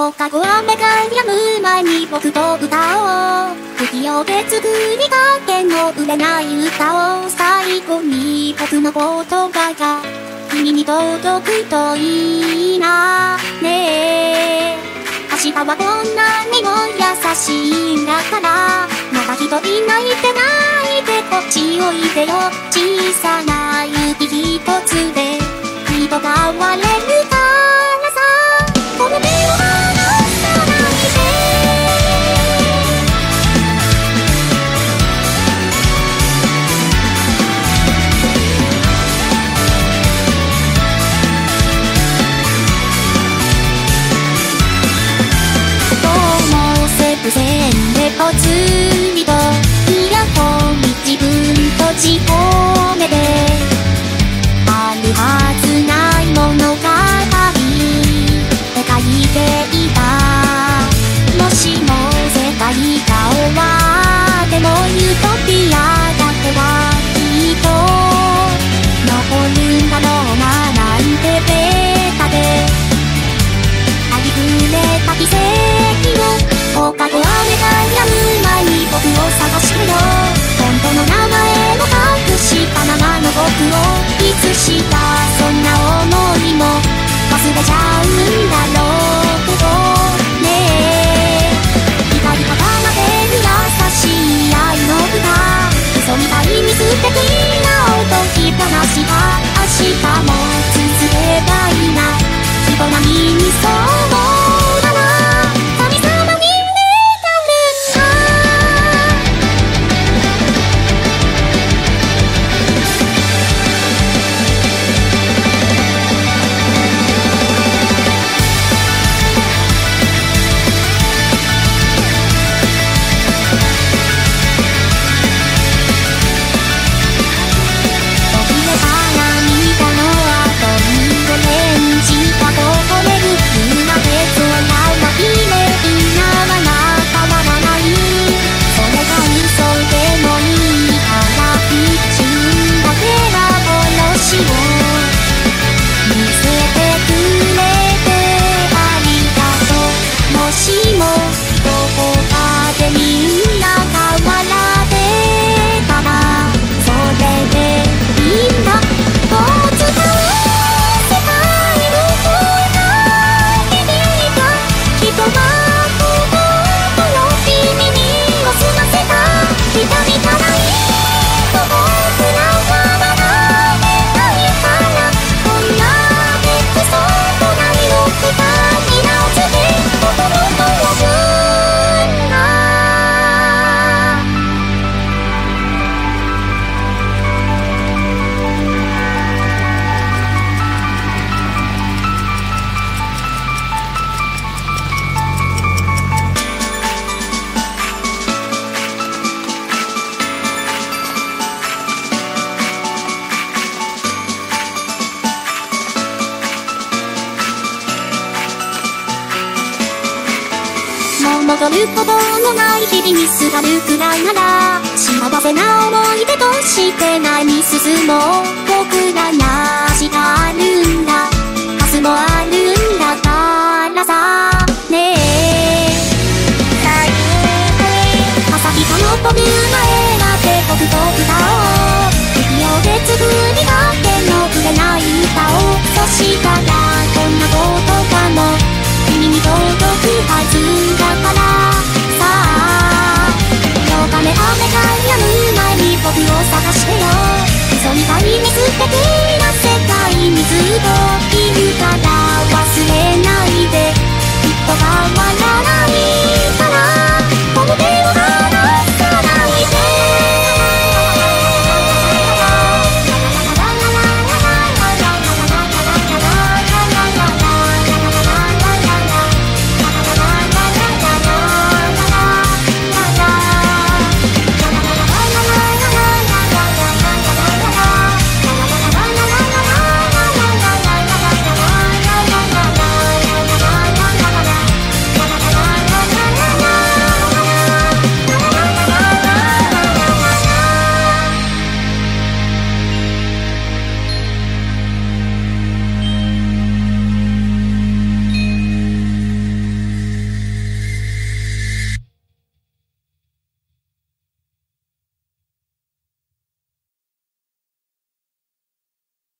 放課後雨がやむ前に僕と歌おう不器用で作りかけの売れない歌を最後に僕の言葉が君に届くといいなねえ明日はこんなにも優しいんだからまだ人いないて泣いてこっちおいでよ小さな夢ちを戻ることのない日々にすがるくらいなら幸せな思い出として前に進もう僕らな明日あるんだ。明日もあるんだからさねえ。朝日が昇る前まで僕と歌おう。的